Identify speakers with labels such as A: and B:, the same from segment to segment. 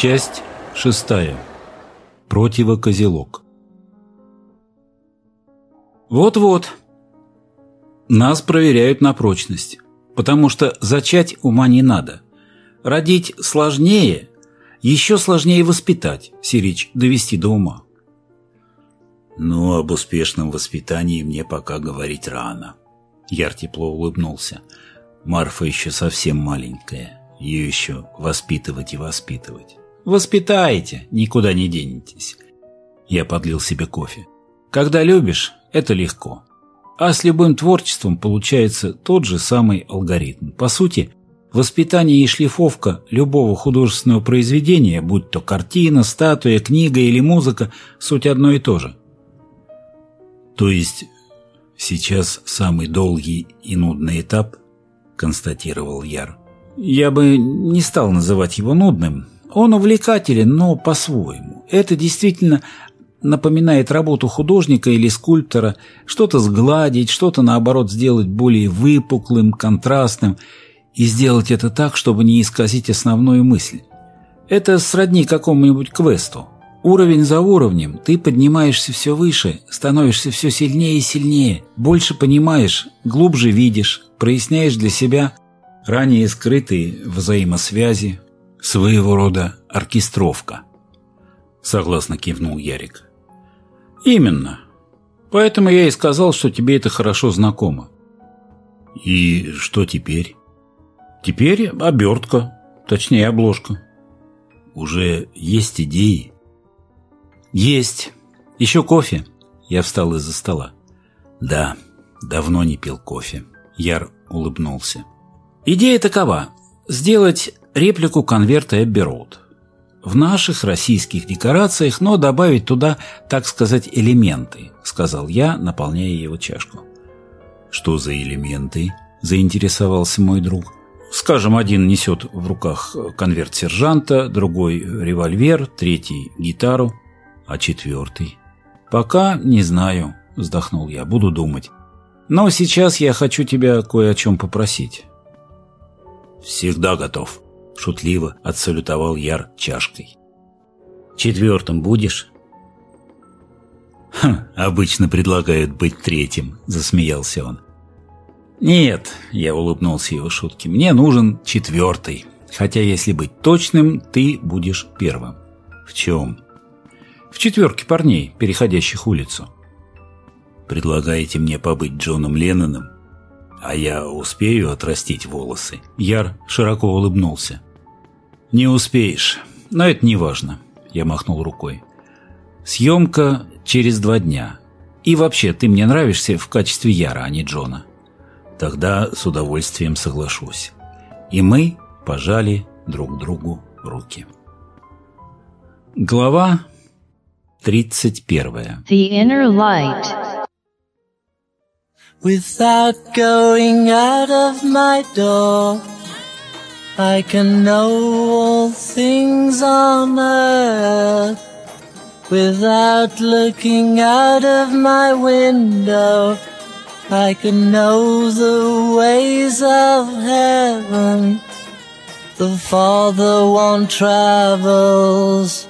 A: Часть шестая. Противокозелок. Вот-вот. Нас проверяют на прочность, потому что зачать ума не надо. Родить сложнее, еще сложнее воспитать, Сирич, довести до ума.
B: Ну, об успешном воспитании мне пока говорить рано. Яр тепло улыбнулся. Марфа еще совсем маленькая. Ее еще воспитывать и воспитывать.
A: Воспитаете, никуда не денетесь. Я подлил себе кофе. Когда любишь, это легко. А с любым творчеством получается тот же самый алгоритм. По сути, воспитание и шлифовка любого художественного произведения, будь то картина, статуя, книга или музыка, суть одно и то же.
B: То есть сейчас самый долгий и нудный этап, констатировал Яр.
A: Я бы не стал называть его нудным. Он увлекателен, но по-своему. Это действительно напоминает работу художника или скульптора, что-то сгладить, что-то наоборот сделать более выпуклым, контрастным и сделать это так, чтобы не исказить основную мысль. Это сродни какому-нибудь квесту. Уровень за уровнем ты поднимаешься все выше, становишься все сильнее и сильнее, больше понимаешь, глубже видишь, проясняешь для себя ранее скрытые взаимосвязи, своего рода оркестровка. Согласно кивнул Ярик. Именно. Поэтому я и сказал, что тебе это хорошо знакомо.
B: И что теперь?
A: Теперь обертка, точнее обложка.
B: Уже есть идеи?
A: Есть. Еще кофе. Я встал из-за стола.
B: Да, давно не пил кофе.
A: Яр улыбнулся. Идея такова. Сделать реплику конверта Эбби Роуд в наших российских декорациях, но добавить туда, так сказать, элементы», — сказал я, наполняя его чашку.
B: «Что за элементы?» — заинтересовался мой друг.
A: «Скажем, один несет в руках конверт сержанта, другой — револьвер, третий — гитару, а четвертый...» «Пока не знаю», — вздохнул я, — «буду думать. Но сейчас я хочу тебя кое о чем попросить».
B: «Всегда готов», Шутливо отсалютовал Яр чашкой. «Четвертым будешь?»
A: «Хм, обычно предлагают быть третьим», — засмеялся он. «Нет», — я улыбнулся его шутке, — «мне нужен четвертый. Хотя, если быть точным, ты будешь первым».
B: «В чем?»
A: «В четверке парней, переходящих улицу».
B: «Предлагаете мне побыть Джоном Ленноном?» «А я успею отрастить волосы?»
A: Яр широко улыбнулся. «Не успеешь, но это не важно», — я махнул рукой. «Съемка через два дня. И вообще, ты мне нравишься в качестве Яра, а не Джона».
B: «Тогда с удовольствием соглашусь».
A: И мы пожали друг другу руки. Глава 31
C: The Inner Light
D: Without going out of my door I can know all things on earth without looking out of my window. I can know the ways of heaven. The farther one travels,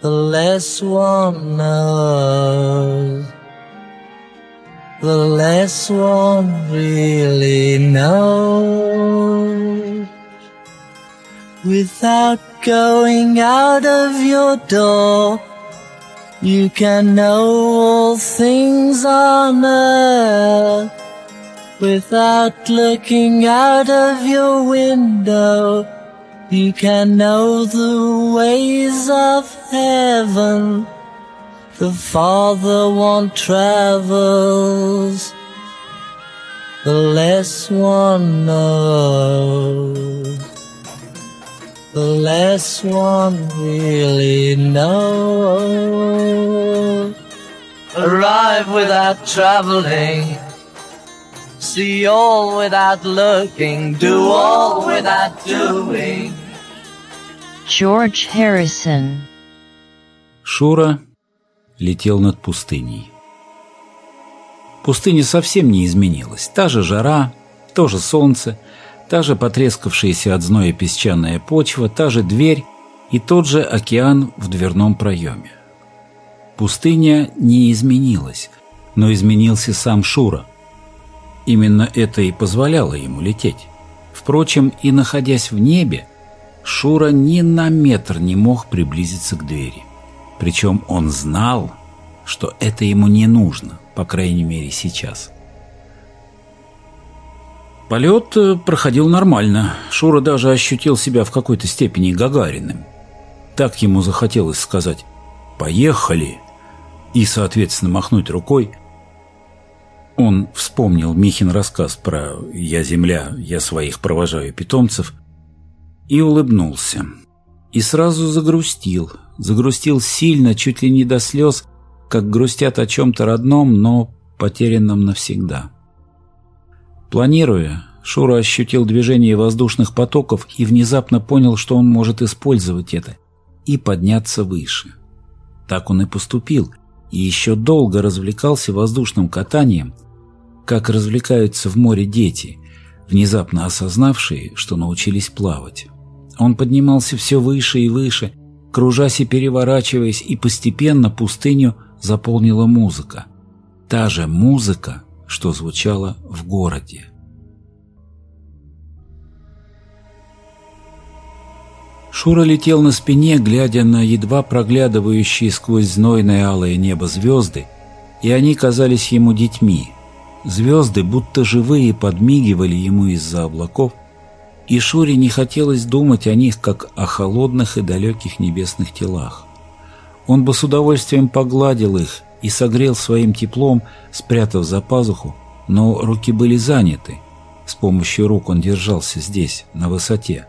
D: the less one knows the less one really knows. Without going out of your door, you can know all things on earth. Without looking out of your window, you can know the ways of heaven the farther one travels, the less one knows. The less one really knows. Arrive without traveling. See all without looking. Do all without doing.
C: George Harrison
A: Шура летел над пустыней. Пустыня совсем не изменилась. Та же жара, то же солнце, Та же потрескавшаяся от зноя песчаная почва, та же дверь и тот же океан в дверном проеме. Пустыня не изменилась, но изменился сам Шура. Именно это и позволяло ему лететь. Впрочем, и находясь в небе, Шура ни на метр не мог приблизиться к двери. Причем он знал, что это ему не нужно, по крайней мере сейчас. Полет э, проходил нормально. Шура даже ощутил себя в какой-то степени Гагариным. Так ему захотелось сказать «поехали» и, соответственно, махнуть рукой. Он вспомнил Михин рассказ про «я земля, я своих провожаю питомцев» и улыбнулся. И сразу загрустил. Загрустил сильно, чуть ли не до слез, как грустят о чем-то родном, но потерянном навсегда. Планируя, Шура ощутил движение воздушных потоков и внезапно понял, что он может использовать это и подняться выше. Так он и поступил, и еще долго развлекался воздушным катанием, как развлекаются в море дети, внезапно осознавшие, что научились плавать. Он поднимался все выше и выше, кружась и переворачиваясь, и постепенно пустыню заполнила музыка. Та же музыка, что звучало в городе. Шура летел на спине, глядя на едва проглядывающие сквозь знойное алое небо звезды, и они казались ему детьми. Звезды, будто живые, подмигивали ему из-за облаков, и Шуре не хотелось думать о них, как о холодных и далеких небесных телах. Он бы с удовольствием погладил их и согрел своим теплом, спрятав за пазуху, но руки были заняты. С помощью рук он держался здесь, на высоте.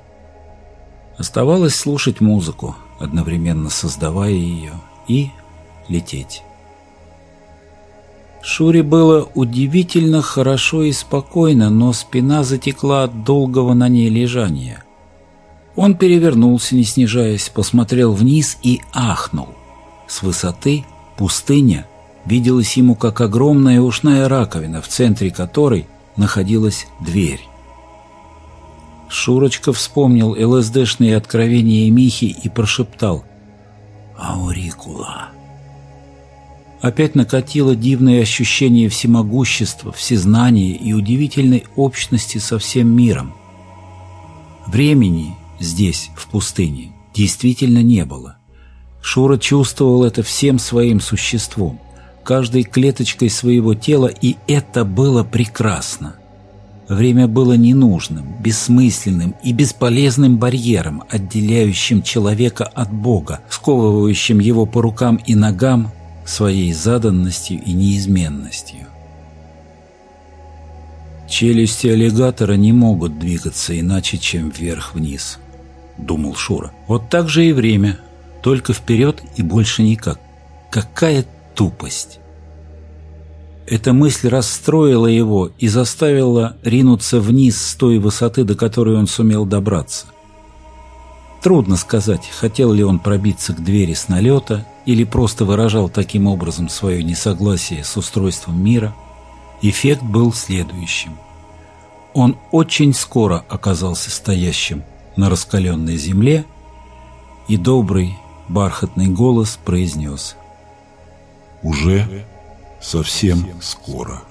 A: Оставалось слушать музыку, одновременно создавая ее, и лететь. Шуре было удивительно хорошо и спокойно, но спина затекла от долгого на ней лежания. Он перевернулся, не снижаясь, посмотрел вниз и ахнул. С высоты пустыня виделась ему как огромная ушная раковина, в центре которой находилась дверь. Шурочка вспомнил ЛСДшные откровения Михи и прошептал «Аурикула». Опять накатило дивное ощущение всемогущества, всезнания и удивительной общности со всем миром. Времени здесь, в пустыне, действительно не было. Шура чувствовал это всем своим существом, каждой клеточкой своего тела, и это было прекрасно. Время было ненужным, бессмысленным и бесполезным барьером, отделяющим человека от Бога, сковывающим его по рукам и ногам своей заданностью и неизменностью. Челюсти аллигатора не могут двигаться иначе, чем вверх-вниз, думал Шура. Вот так же и время, только вперед и больше никак. Какая тупость! Эта мысль расстроила его и заставила ринуться вниз с той высоты, до которой он сумел добраться. Трудно сказать, хотел ли он пробиться к двери с налета или просто выражал таким образом свое несогласие с устройством мира. Эффект был следующим. Он очень скоро оказался стоящим на раскаленной земле, и добрый бархатный голос произнес
E: «Уже совсем скоро».